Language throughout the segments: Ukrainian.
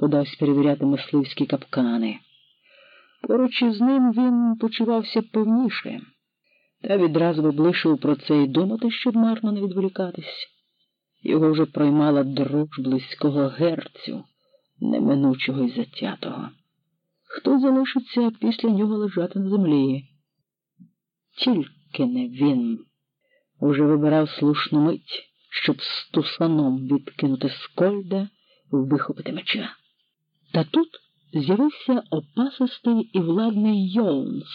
подасть перевіряти мисливські капкани. Поруч із ним він почувався певніше, та відразу облишив про це й думати, щоб марно не відволікатись. Його вже проймала дрож близького герцю, неминучого й затятого. Хто залишиться після нього лежати на землі? Тільки не він. Уже вибирав слушну мить, щоб з тусаном відкинути скольда і вихопити меча. Та тут з'явився опасистий і владний Йонс,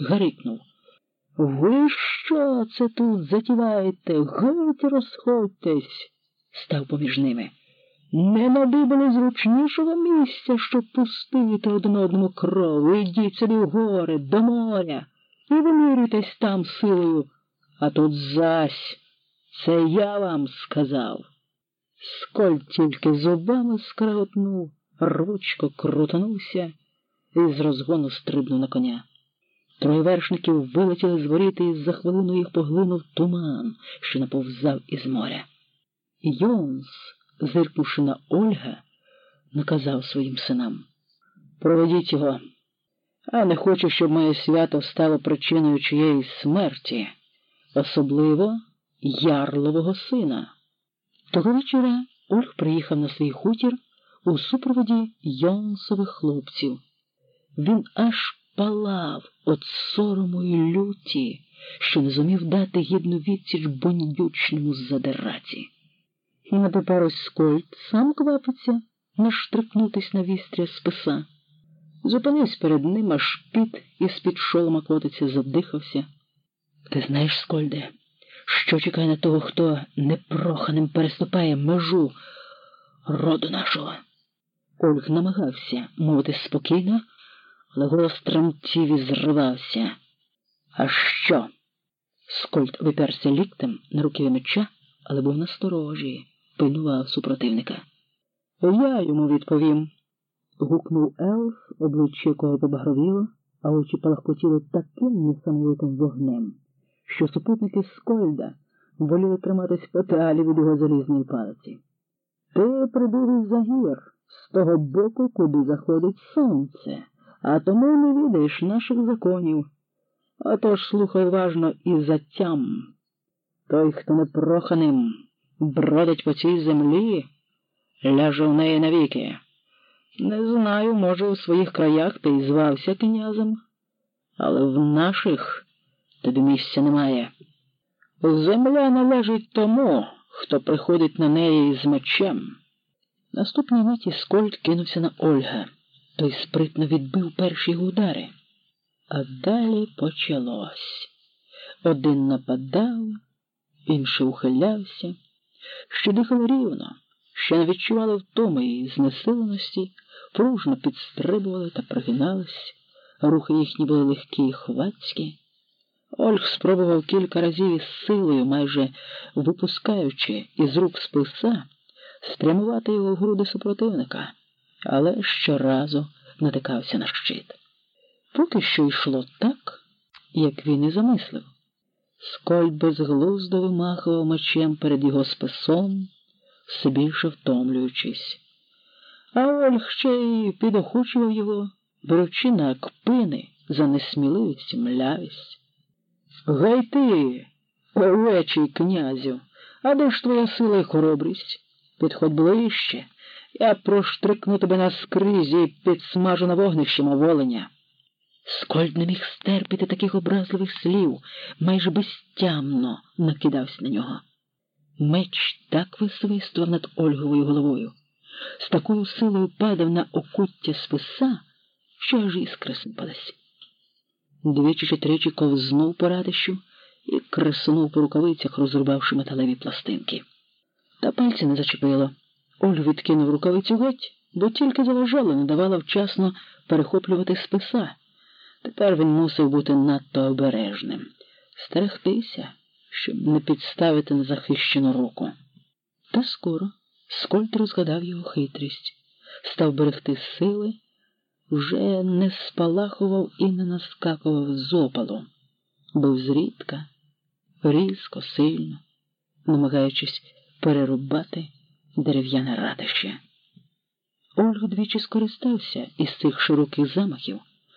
гарикнув. Ви що це тут затіваєте? Геть розходьтесь, став поміж ними. Не надибали зручнішого місця, щоб пустити один одному кров. Ідіть собі в гори, до моря і вимірюйтесь там силою. А тут зась, це я вам сказав. Сколь тільки зубами скреготнув, ручко крутанувся і з розгону стрибнув на коня. Троє вершників вилетіли з воріти і за хвилину їх поглинув туман, що наповзав із моря. Йонс, зиркнувши на Ольга, наказав своїм синам Проведіть його, а не хочу, щоб моє свято стало причиною чиєїсь смерті, особливо ярлового сина. Того вечора Ольг приїхав на свій хутір у супроводі Йонсових хлопців. Він аж палав от сорому й люті, що не зумів дати гідну відсіч бондючному задираті. І на Скольд сам квапиться наштрикнутись на вістря списа. Зупинився перед ним, аж піт із під шолома котиться, задихався. Ти знаєш, Скольде, що чекає на того, хто непроханим переступає межу роду нашого? Ольг намагався мовити спокійно, але голос тремтів і зривався. А що? Скольд виперся ліктем на руки меча, але був насторожі, пильнував супротивника. Я йому відповім. гукнув Елф, обличчя якого побагровіло, а очі палахкотіли таким несамовитим вогнем, що супутники Скольда воліли триматись подалі від його залізної палиці. Ти прибув із за гір, з того боку, куди заходить сонце а тому не відаєш наших законів. Отож слухай уважно і затям. Той, хто непроханим бродить по цій землі, ляже в неї навіки. Не знаю, може, у своїх краях ти й звався князем, але в наших тобі місця немає. Земля належить тому, хто приходить на неї з мечем. Наступній миті Скольд кинувся на Ольга. Той спритно відбив перші його удари. А далі почалось. Один нападав, інший ухилявся, що дихало рівно, що не відчували втоми і знесиленості, пружно підстрибували та прогинались, рухи їхні були легкі і хвацькі. Ольг спробував кілька разів із силою, майже випускаючи із рук списа, спрямувати його в груди супротивника але щоразу натикався на щит. Поки що йшло так, як він і замислив. Сколь безглуздо вимахував мечем перед його списом, все більше втомлюючись. А Ольг ще й підохочував його, беручи на кпини за несміливість млявість. Гай ти, овечий князю, а де ж твоя сила і хоробрість? Підходь ближче. Я проштрикну тебе на скризі підсмажу на вогнищем оволеня. Скольд не міг стерпіти таких образливих слів, майже безтямно накидався на нього. Меч так висвистував над Ольговою головою, з такою силою падав на окуття списа, що аж іскра сипалась. Двічі чи тричі ковзнув по радищу і креснув по рукавицях, розрубавши металеві пластинки. Та пальці не зачепило. Оль відкинув рукавицю геть, бо тільки заважало, не давала вчасно перехоплювати списа. Тепер він мусив бути надто обережним, стерегтися, щоб не підставити незахищену руку. Та скоро Скольд розгадав його хитрість, став берегти сили, вже не спалахував і не наскакував з опалу, був зрідка, різко, сильно, намагаючись перерубати дерев'яне радище. Ольг двічі скористався із цих широких замахів